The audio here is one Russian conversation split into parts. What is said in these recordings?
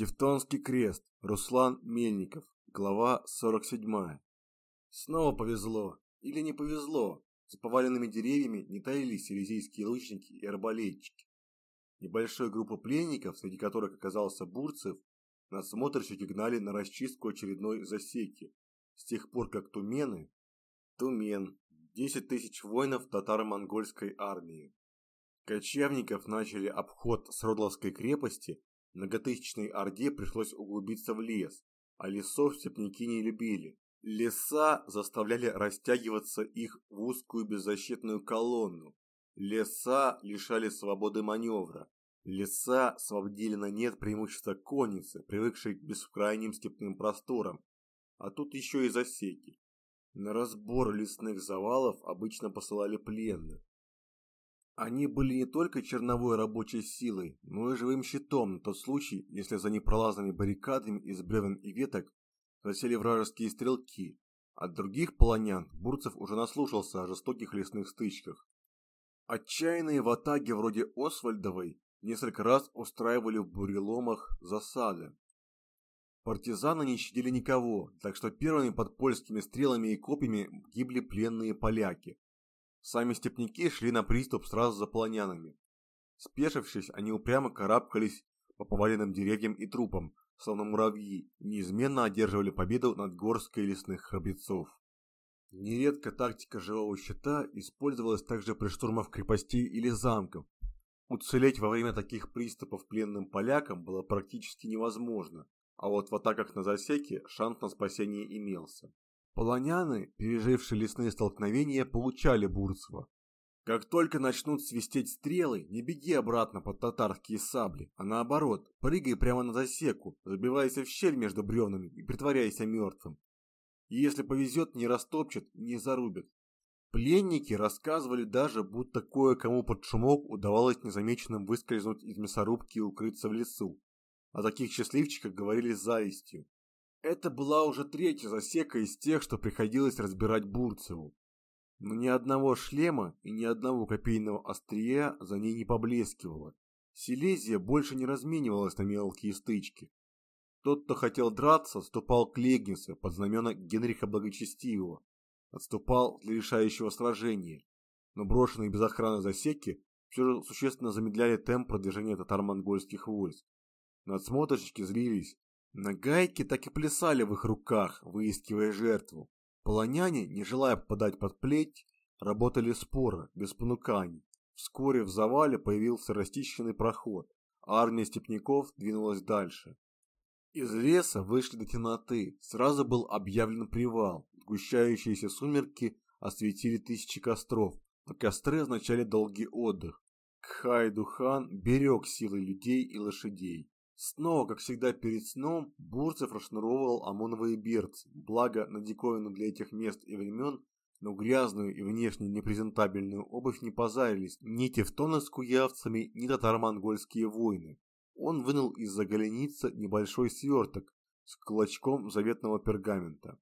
Тевтонский крест. Руслан Мельников. Глава 47. Снова повезло. Или не повезло. За поваленными деревьями не таились силезийские лучники и арбалетчики. Небольшая группа пленников, среди которых оказался Бурцев, надсмотрщики гнали на расчистку очередной засеки. С тех пор, как Тумены... Тумен. 10 тысяч воинов татаро-монгольской армии. Кочевников начали обход Сродловской крепости Многотысячной орде пришлось углубиться в лес, а лесов степняки не любили. Леса заставляли растягиваться их в узкую беззащитную колонну. Леса лишали свободы маневра. Леса сводили на нет преимущества конницы, привыкшей к бескрайним степным просторам. А тут еще и засеки. На разбор лесных завалов обычно посылали пленных. Они были не только черновой рабочей силой, но и живым щитом на тот случай, если за непролазными баррикадами из бревен и веток засели вражеские стрелки. От других полонян Бурцев уже наслушался о жестоких лесных стычках. Отчаянные ватаги вроде Освальдовой несколько раз устраивали в буреломах засады. Партизаны не щадили никого, так что первыми под польскими стрелами и копьями гибли пленные поляки, Сами степняки шли на приступ сразу за полонянами. Спешившись, они упрямо карабкались по поваленным деревьям и трупам, словно муравьи, неизменно одерживали победу над горской лесных храбрецов. Нередко тактика живого щита использовалась также при штурмах крепостей или замков. Уцелеть во время таких приступов пленным полякам было практически невозможно, а вот в атаках на засеки шанс на спасение имелся. Полоняны, пережившие лесные столкновения, получали Бурцева. Как только начнут свистеть стрелы, не беги обратно под татарские сабли, а наоборот, прыгай прямо на засеку, забивайся в щель между бревнами и притворяйся мертвым. И если повезет, не растопчет, не зарубят. Пленники рассказывали даже, будто кое-кому под шумок удавалось незамеченным выскользнуть из мясорубки и укрыться в лесу. О таких счастливчиках говорили с завистью. Это была уже третья засека из тех, что приходилось разбирать Бурцеву. Но ни одного шлема и ни одного копейного острия за ней не поблескивало. Силезия больше не разменивалась на мелкие стычки. Тот, кто хотел драться, отступал к Легнице под знамена Генриха Благочестивого. Отступал для решающего сражения. Но брошенные без охраны засеки все же существенно замедляли темп продвижения татаро-монгольских войск. Надсмотрщики злились, Нагайки так и плясали в их руках, выискивая жертву. Полоняне, не желая попадать под плеть, работали споро, без понуканий. Вскоре в завале появился расчищенный проход, армия степняков двинулась дальше. Из леса вышли до темноты, сразу был объявлен привал. Сгущающиеся сумерки осветили тысячи костров, а костры означали долгий отдых. Кхай-Духан берег силы людей и лошадей. Снова, как всегда перед сном, Бурцев расшнуровывал ОМОНовые берцы, благо на диковину для этих мест и времен, но грязную и внешне непрезентабельную обувь не позарились ни тевтоны с куявцами, ни татаро-монгольские воины. Он вынул из-за голеницы небольшой сверток с клочком заветного пергамента.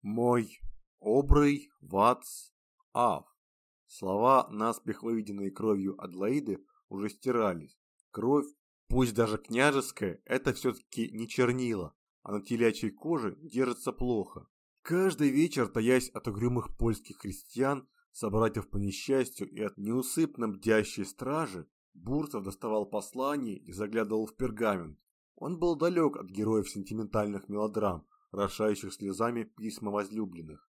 «Мой обрый вац ав». Слова, наспех выведенные кровью Адлоиды, уже стирались. Кровь Пусть даже княжеское, это все-таки не чернила, а на телячьей коже держится плохо. Каждый вечер, таясь от угрюмых польских крестьян, собратьев по несчастью и от неусыпно бдящей стражи, Бурцев доставал послание и заглядывал в пергамент. Он был далек от героев сентиментальных мелодрам, рошающих слезами письма возлюбленных.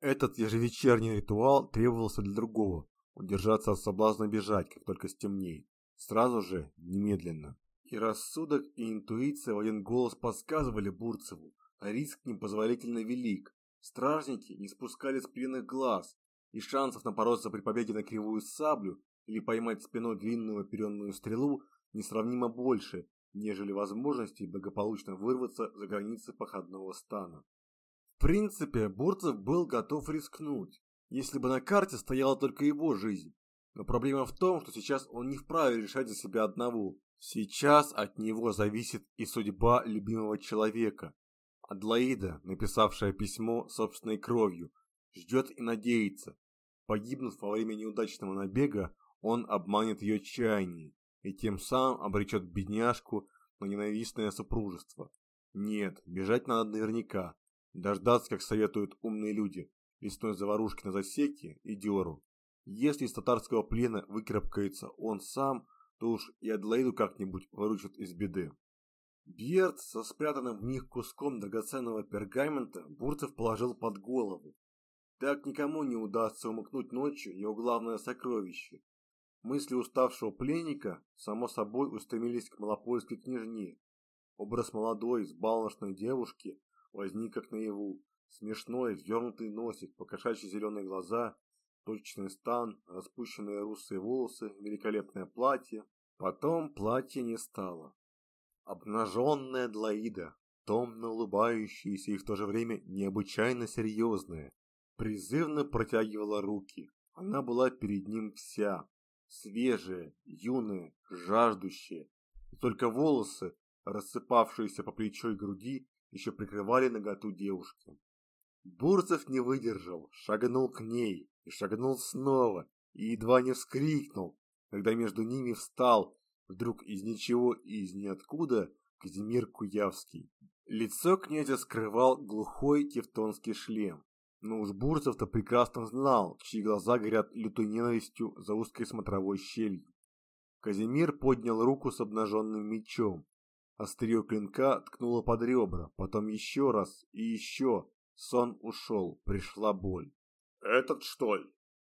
Этот ежевечерний ритуал требовался для другого – удержаться от соблазна бежать, как только стемнеет. Сразу же, немедленно. И рассудок, и интуиция в один голос подсказывали Бурцеву, а риск непозволительно велик. Стражники не спускали с пленных глаз, и шансов напороться при побеге на кривую саблю или поймать спиной длинную оперенную стрелу несравнимо больше, нежели возможности благополучно вырваться за границы походного стана. В принципе, Бурцев был готов рискнуть, если бы на карте стояла только его жизнь. Но проблема в том, что сейчас он не вправе решать за себя одного. Сейчас от него зависит и судьба любимого человека. Адлоида, написавшая письмо собственной кровью, ждет и надеется. Погибнув во время неудачного набега, он обманет ее чаяние и тем самым обречет бедняжку на ненавистное супружество. Нет, бежать надо наверняка. Дождаться, как советуют умные люди, лесной заварушки на засеке и дёру. Если из татарского плена выкарабкается он сам, то уж и Адлоиду как-нибудь выручат из беды. Бьерд со спрятанным в них куском драгоценного пергамента Бурцев положил под голову. Так никому не удастся умыкнуть ночью его главное сокровище. Мысли уставшего пленника, само собой, устремились к малопольской княжне. Образ молодой, сбалношной девушки возник как наяву. Смешной, вздернутый носик, покошачьи зеленые глаза, точечный стан, распущенные русые волосы, великолепное платье. Потом платья не стало. Обнаженная Длаида, томно улыбающаяся и в то же время необычайно серьезная, призывно протягивала руки. Она была перед ним вся, свежая, юная, жаждущая. И только волосы, рассыпавшиеся по плечу и груди, еще прикрывали наготу девушки. Бурцев не выдержал, шагнул к ней и шагнул снова, и едва не вскрикнул, когда между ними встал, вдруг из ничего и из ниоткуда, Казимир Куявский. Лицо князя скрывал глухой тевтонский шлем. Но уж Бурцев-то прекрасно знал, чьи глаза горят лютой ненавистью за узкой смотровой щелью. Казимир поднял руку с обнаженным мечом. Острие клинка ткнуло под ребра, потом еще раз и еще. Сон ушел, пришла боль. «Этот, что ли?»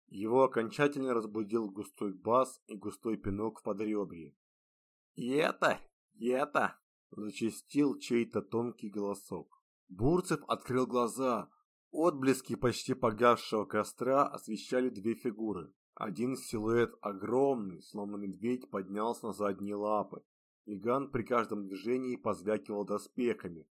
Его окончательно разбудил густой бас и густой пинок в подребре. «И это, и это!» – зачастил чей-то тонкий голосок. Бурцев открыл глаза. Отблески почти погасшего костра освещали две фигуры. Один силуэт огромный, словно медведь, поднялся на задние лапы. Гигант при каждом движении позвякивал доспехами.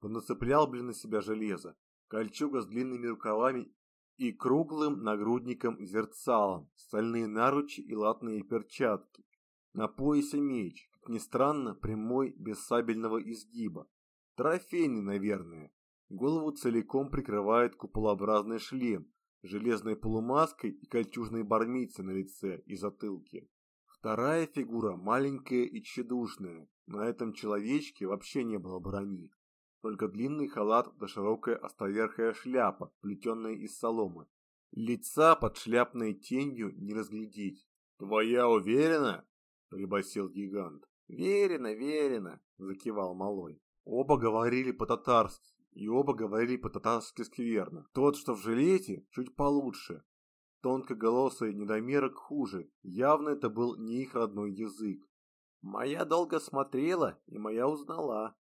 Он нацеплял, блин, на себя железо. Кольчуга с длинными рукавами и круглым нагрудником-зерцалом, стальные наручи и латные перчатки. На поясе меч, как ни странно, прямой, без сабельного изгиба. Трофейный, наверное. Голову целиком прикрывает куполообразный шлем, железной полумаской и кольчужной бармицей на лице и затылке. Вторая фигура маленькая и тщедушная. На этом человечке вообще не было брони. Только длинный халат да широкая островерхая шляпа, плетенная из соломы. Лица под шляпной тенью не разглядеть. «Твоя уверена?» – прибасил гигант. «Верено, верено!» – закивал малой. Оба говорили по-татарски, и оба говорили по-татарски скверно. Тот, что в жилете, чуть получше, Тонкоголосый недомерок хуже. Явно это был не их родной язык. «Моя долго смотрела, и моя узнала», –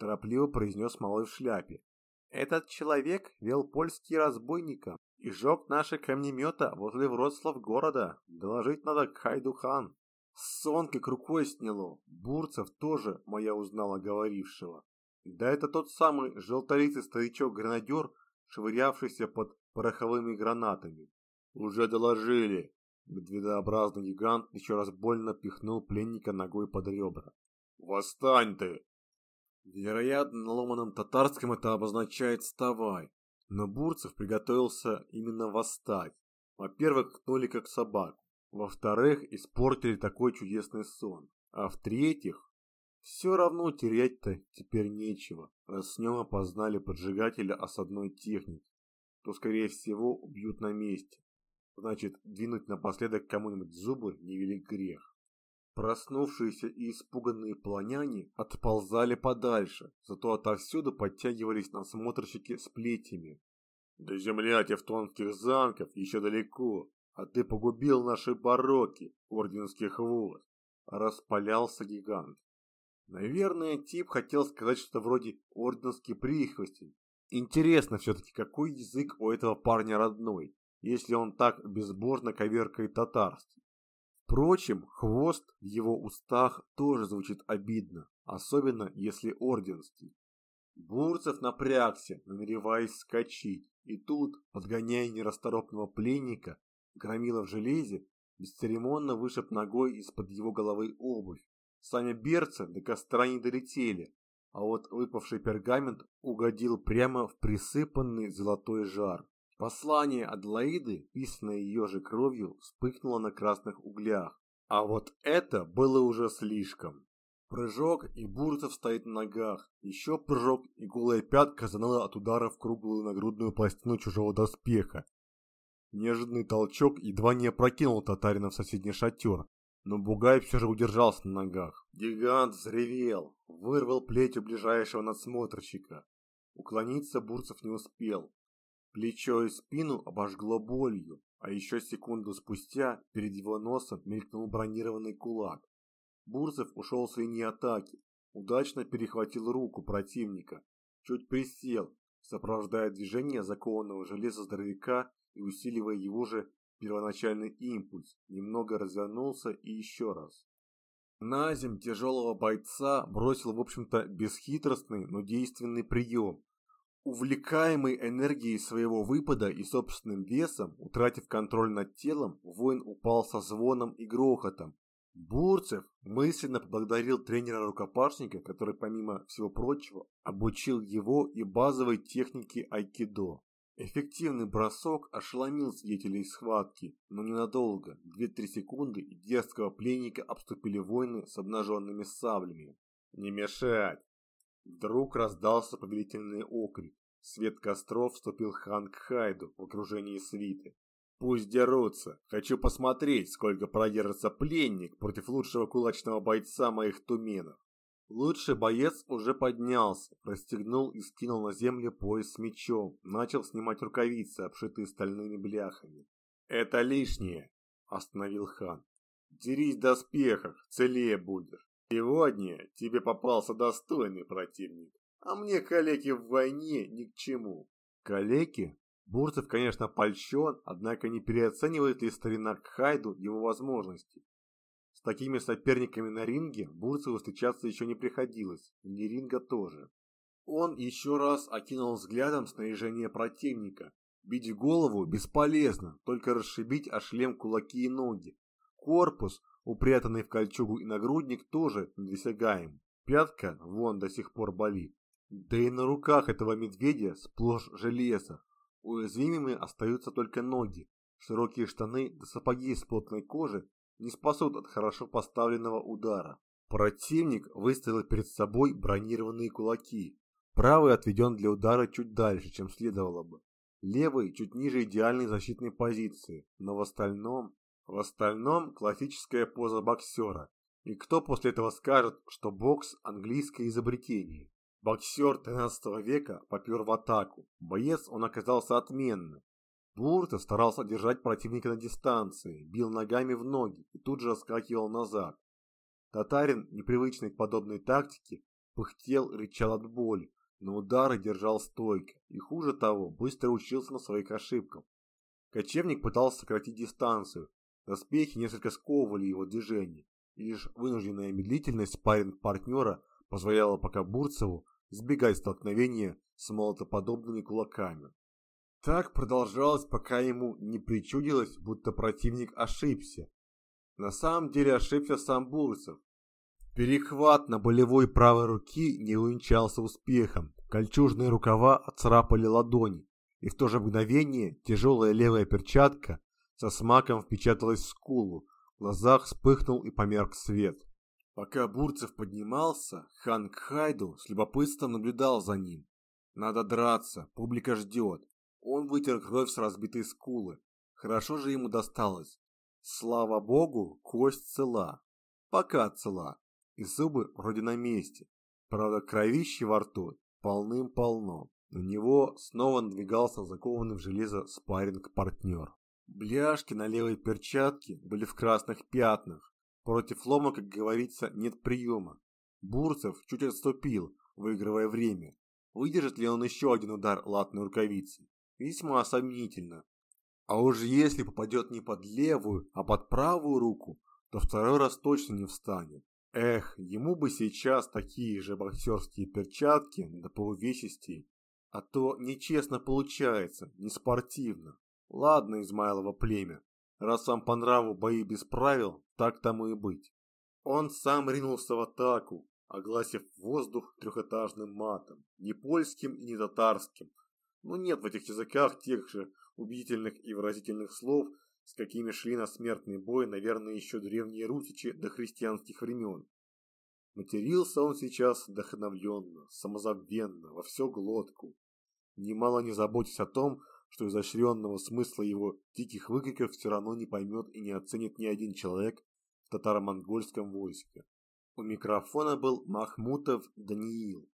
торопливо произнес малой в шляпе. «Этот человек вел польские разбойника и жег наши камнемета возле Вроцлав города. Доложить надо к Хайдухан». Сон как рукой сняло. Бурцев тоже моя узнала говорившего. Да это тот самый желтолицый старичок-гранадер, швырявшийся под пороховыми гранатами. «Уже доложили!» Медведообразный гигант еще раз больно пихнул пленника ногой под ребра. «Восстань ты!» Вероятно, на ломаном татарском это обозначает «вставай». Но Бурцев приготовился именно восстать. Во-первых, кнули как собак. Во-вторых, испортили такой чудесный сон. А в-третьих, все равно терять-то теперь нечего, раз с нем опознали поджигателя осадной техники, то, скорее всего, убьют на месте. Значит, двинуть напоследок кому-нибудь зубы не велик грех. Проснувшиеся и испуганные полоняне отползали подальше, зато отовсюду подтягивались насмотрщики с плетями. «До земля тевтонских замков еще далеко, а ты погубил наши бароки, орденский хвост!» Распалялся гигант. Наверное, тип хотел сказать что-то вроде «орденский прихвостень». Интересно все-таки, какой язык у этого парня родной если он так безбожно коверкает татарский. Впрочем, хвост в его устах тоже звучит обидно, особенно если орденский. Бурцев напрягся, намереваясь скачить, и тут, подгоняя нерасторопного пленника, громила в железе, бесцеремонно вышиб ногой из-под его головы обувь. Сами берцы до костра не долетели, а вот выпавший пергамент угодил прямо в присыпанный золотой жар. Послание Адлоиды, писанное ее же кровью, вспыхнуло на красных углях. А вот это было уже слишком. Прыжок, и Бурцев стоит на ногах. Еще прыжок, и голая пятка заныла от удара в круглую нагрудную пластину чужого доспеха. Неожиданный толчок едва не опрокинул татарина в соседний шатер, но Бугай все же удержался на ногах. Гигант взревел, вырвал плеть ближайшего надсмотрщика. Уклониться Бурцев не успел. Плечо и спину обожгло болью, а еще секунду спустя перед его носом мелькнул бронированный кулак. Бурцев ушел с линии атаки, удачно перехватил руку противника, чуть присел, сопровождая движение закованного железа здоровяка и усиливая его же первоначальный импульс, немного развернулся и еще раз. На земь тяжелого бойца бросил, в общем-то, бесхитростный, но действенный прием. Увлекаемый энергией своего выпада и собственным весом, утратив контроль над телом, воин упал со звоном и грохотом, Бурцев мысленно поблагодарил тренера-рукопашника, который, помимо всего прочего, обучил его и базовой технике айкидо. Эффективный бросок ошеломил свидетелей схватки, но ненадолго. Две-три секунды и дерзкого пленника обступили воины с обнаженными саблями. «Не мешать!» Вдруг раздался повелительный окрик. Свет костров вступил хан к Хайду в окружении свиты. Пусть дерутся. Хочу посмотреть, сколько продержится пленник против лучшего кулачного бойца моих туменов. Лучший боец уже поднялся, расстегнул и скинул на землю пояс с мечом, начал снимать рукавицы, обшитые стальными бляхами. «Это лишнее», – остановил хан. «Дерись в доспехах, целее будешь. Сегодня тебе попался достойный противник, а мне калеки в войне ни к чему». «Калеки?» Бурцев, конечно, польщен, однако не переоценивает ли старина Кхайду его возможности. С такими соперниками на ринге Бурцеву встречаться еще не приходилось, и ринга тоже. Он еще раз окинул взглядом снаряжение противника. Бить голову бесполезно, только расшибить о шлем кулаки и ноги. Корпус, упрятанный в кольчугу и нагрудник, тоже недосягаем. Пятка вон до сих пор болит. Да и на руках этого медведя сплошь железо, Уязвимыми остаются только ноги. Широкие штаны да сапоги из плотной кожи не спасут от хорошо поставленного удара. Противник выставил перед собой бронированные кулаки. Правый отведен для удара чуть дальше, чем следовало бы. Левый чуть ниже идеальной защитной позиции, но в остальном... В остальном классическая поза боксера. И кто после этого скажет, что бокс – английское изобретение? Боксер 13 века попер в атаку. Боец он оказался отменным. Буртов старался держать противника на дистанции, бил ногами в ноги и тут же отскакивал назад. Татарин, непривычный к подобной тактике, пыхтел, рычал от боли, но удары держал стойко и, хуже того, быстро учился на своих ошибках. Кочевник пытался сократить дистанцию, доспехи несколько сковывали его движение, и лишь вынужденная медлительность спарринг партнера позволяла пока Бурцеву избегать столкновения с молотоподобными кулаками. Так продолжалось, пока ему не причудилось, будто противник ошибся. На самом деле ошибся сам Бурцев. Перехват на болевой правой руки не увенчался успехом. Кольчужные рукава отцарапали ладони, и в то же мгновение тяжелая левая перчатка со смаком впечаталась в скулу, в глазах вспыхнул и померк свет. Пока Бурцев поднимался, хан Кхайду с любопытством наблюдал за ним. Надо драться, публика ждет. Он вытер кровь с разбитой скулы. Хорошо же ему досталось. Слава богу, кость цела. Пока цела. И зубы вроде на месте. Правда, кровище во рту полным-полно. На него снова надвигался закованный в железо спарринг-партнер. Бляшки на левой перчатке были в красных пятнах. Против лома, как говорится, нет приема. Бурцев чуть отступил, выигрывая время. Выдержит ли он еще один удар латной рукавицы? Весьма сомнительно. А уж если попадет не под левую, а под правую руку, то второй раз точно не встанет. Эх, ему бы сейчас такие же боксерские перчатки до полувесистей. А то нечестно получается, не спортивно. Ладно, Измайлово племя, Раз вам по нраву бои без правил, так тому и быть. Он сам ринулся в атаку, огласив воздух трехэтажным матом, не польским и не татарским. Но нет в этих языках тех же убедительных и выразительных слов, с какими шли на смертный бой, наверное, еще древние русичи до христианских времен. Матерился он сейчас вдохновенно, самозабвенно, во всю глотку, немало не заботясь о том, что изощренного смысла его диких выкриков все равно не поймет и не оценит ни один человек в татаро-монгольском войске. У микрофона был Махмутов Даниил,